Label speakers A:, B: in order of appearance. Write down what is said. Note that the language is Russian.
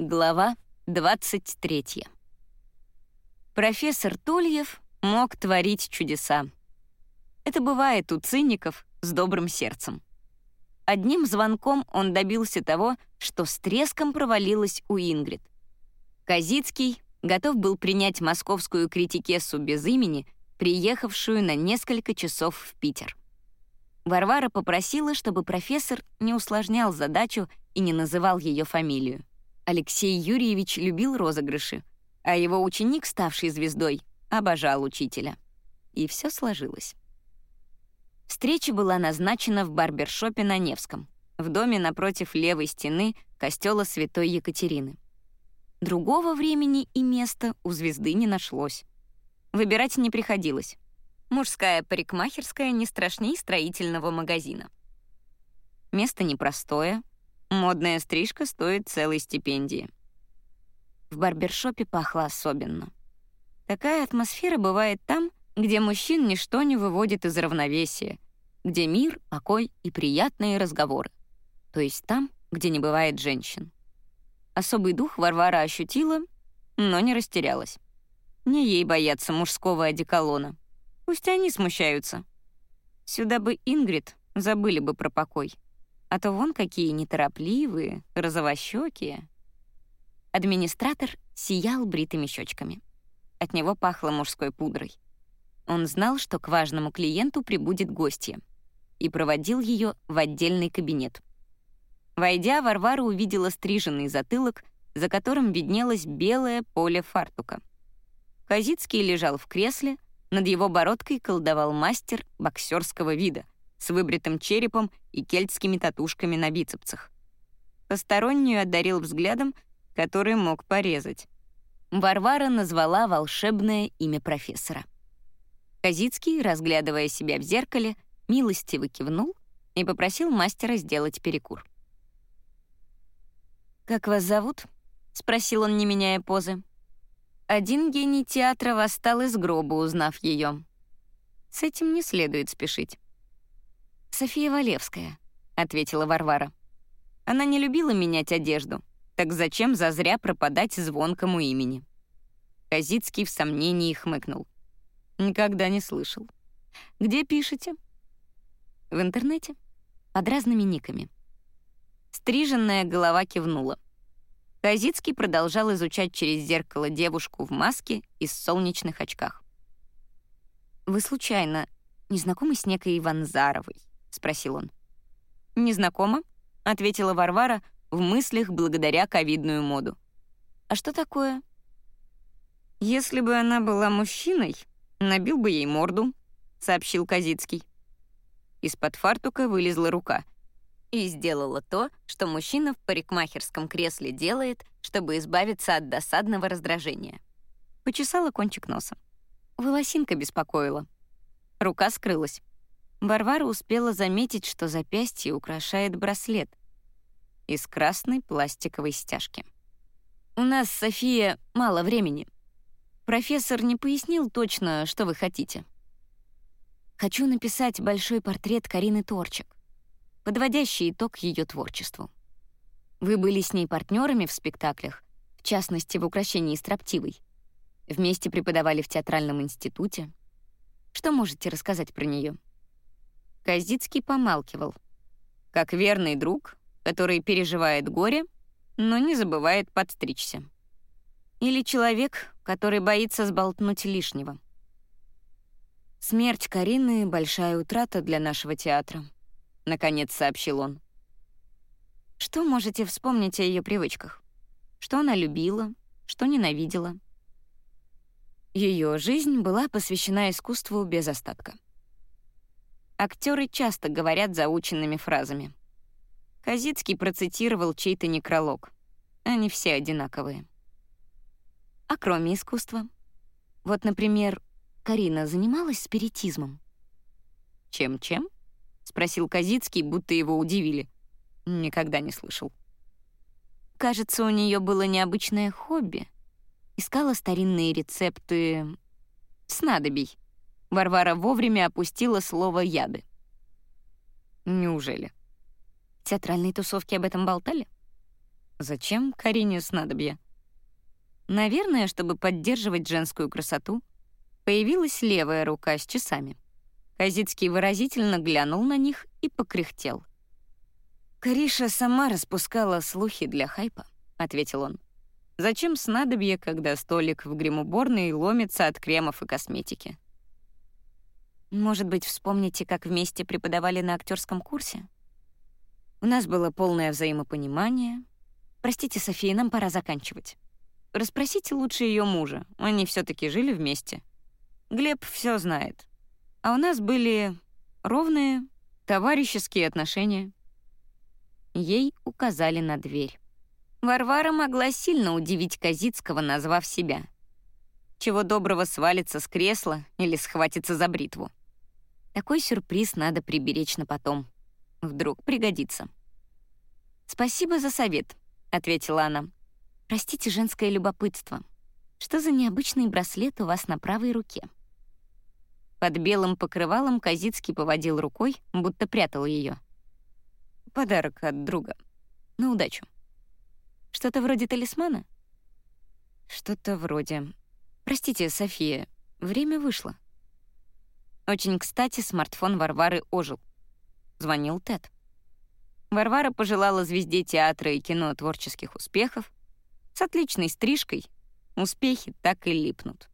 A: Глава 23. Профессор Тульев мог творить чудеса. Это бывает у циников с добрым сердцем. Одним звонком он добился того, что с треском провалилась у Ингрид. Казицкий готов был принять московскую критикессу без имени, приехавшую на несколько часов в Питер. Варвара попросила, чтобы профессор не усложнял задачу и не называл ее фамилию. Алексей Юрьевич любил розыгрыши, а его ученик, ставший звездой, обожал учителя. И все сложилось. Встреча была назначена в барбершопе на Невском, в доме напротив левой стены костела Святой Екатерины. Другого времени и места у звезды не нашлось. Выбирать не приходилось. Мужская парикмахерская не страшней строительного магазина. Место непростое, Модная стрижка стоит целой стипендии. В барбершопе пахло особенно. Такая атмосфера бывает там, где мужчин ничто не выводит из равновесия, где мир, покой и приятные разговоры. То есть там, где не бывает женщин. Особый дух Варвара ощутила, но не растерялась. Не ей бояться мужского одеколона. Пусть они смущаются. Сюда бы Ингрид забыли бы про покой. А то вон какие неторопливые, розовощёкие. Администратор сиял бритыми щечками. От него пахло мужской пудрой. Он знал, что к важному клиенту прибудет гостья, и проводил ее в отдельный кабинет. Войдя, Варвара увидела стриженный затылок, за которым виднелось белое поле фартука. Казицкий лежал в кресле, над его бородкой колдовал мастер боксерского вида — с выбритым черепом и кельтскими татушками на бицепсах. Постороннюю одарил взглядом, который мог порезать. Варвара назвала волшебное имя профессора. Казицкий, разглядывая себя в зеркале, милостиво кивнул и попросил мастера сделать перекур. «Как вас зовут?» — спросил он, не меняя позы. Один гений театра восстал из гроба, узнав ее. С этим не следует спешить. «София Валевская», — ответила Варвара. Она не любила менять одежду, так зачем зазря пропадать звонкому имени? Казицкий в сомнении хмыкнул. «Никогда не слышал. Где пишете?» «В интернете. Под разными никами». Стриженная голова кивнула. Казицкий продолжал изучать через зеркало девушку в маске и с солнечных очках. «Вы случайно не знакомы с некой Ванзаровой?» — спросил он. «Незнакомо», — ответила Варвара в мыслях благодаря ковидную моду. «А что такое?» «Если бы она была мужчиной, набил бы ей морду», — сообщил Казицкий. Из-под фартука вылезла рука и сделала то, что мужчина в парикмахерском кресле делает, чтобы избавиться от досадного раздражения. Почесала кончик носа. Волосинка беспокоила. Рука скрылась. Варвара успела заметить, что запястье украшает браслет из красной пластиковой стяжки. «У нас, София, мало времени. Профессор не пояснил точно, что вы хотите. Хочу написать большой портрет Карины Торчик, подводящий итог ее творчеству. Вы были с ней партнерами в спектаклях, в частности, в «Украшении строптивой». Вместе преподавали в театральном институте. Что можете рассказать про нее? Казицкий помалкивал. Как верный друг, который переживает горе, но не забывает подстричься. Или человек, который боится сболтнуть лишнего. «Смерть Карины — большая утрата для нашего театра», — наконец сообщил он. «Что можете вспомнить о ее привычках? Что она любила, что ненавидела?» Ее жизнь была посвящена искусству без остатка. Актеры часто говорят заученными фразами. Казицкий процитировал чей-то некролог. Они все одинаковые. А кроме искусства? Вот, например, Карина занималась спиритизмом. «Чем-чем?» — спросил Казицкий, будто его удивили. Никогда не слышал. Кажется, у нее было необычное хобби. Искала старинные рецепты снадобий. Варвара вовремя опустила слово «яды». Неужели? В театральной тусовке об этом болтали? Зачем Карине снадобье? Наверное, чтобы поддерживать женскую красоту, появилась левая рука с часами. Казицкий выразительно глянул на них и покряхтел. «Кариша сама распускала слухи для хайпа», — ответил он. «Зачем снадобье, когда столик в гримуборной ломится от кремов и косметики?» «Может быть, вспомните, как вместе преподавали на актерском курсе?» «У нас было полное взаимопонимание. Простите, София, нам пора заканчивать. Расспросите лучше ее мужа, они все таки жили вместе. Глеб все знает. А у нас были ровные, товарищеские отношения. Ей указали на дверь. Варвара могла сильно удивить Казицкого, назвав себя. Чего доброго свалится с кресла или схватится за бритву. Такой сюрприз надо приберечь на потом. Вдруг пригодится. «Спасибо за совет», — ответила она. «Простите женское любопытство. Что за необычный браслет у вас на правой руке?» Под белым покрывалом Казицкий поводил рукой, будто прятал ее. Подарок от друга. На удачу. Что-то вроде талисмана? Что-то вроде. Простите, София, время вышло. Очень кстати, смартфон Варвары ожил. Звонил Тед. Варвара пожелала звезде театра и кино творческих успехов. С отличной стрижкой успехи так и липнут.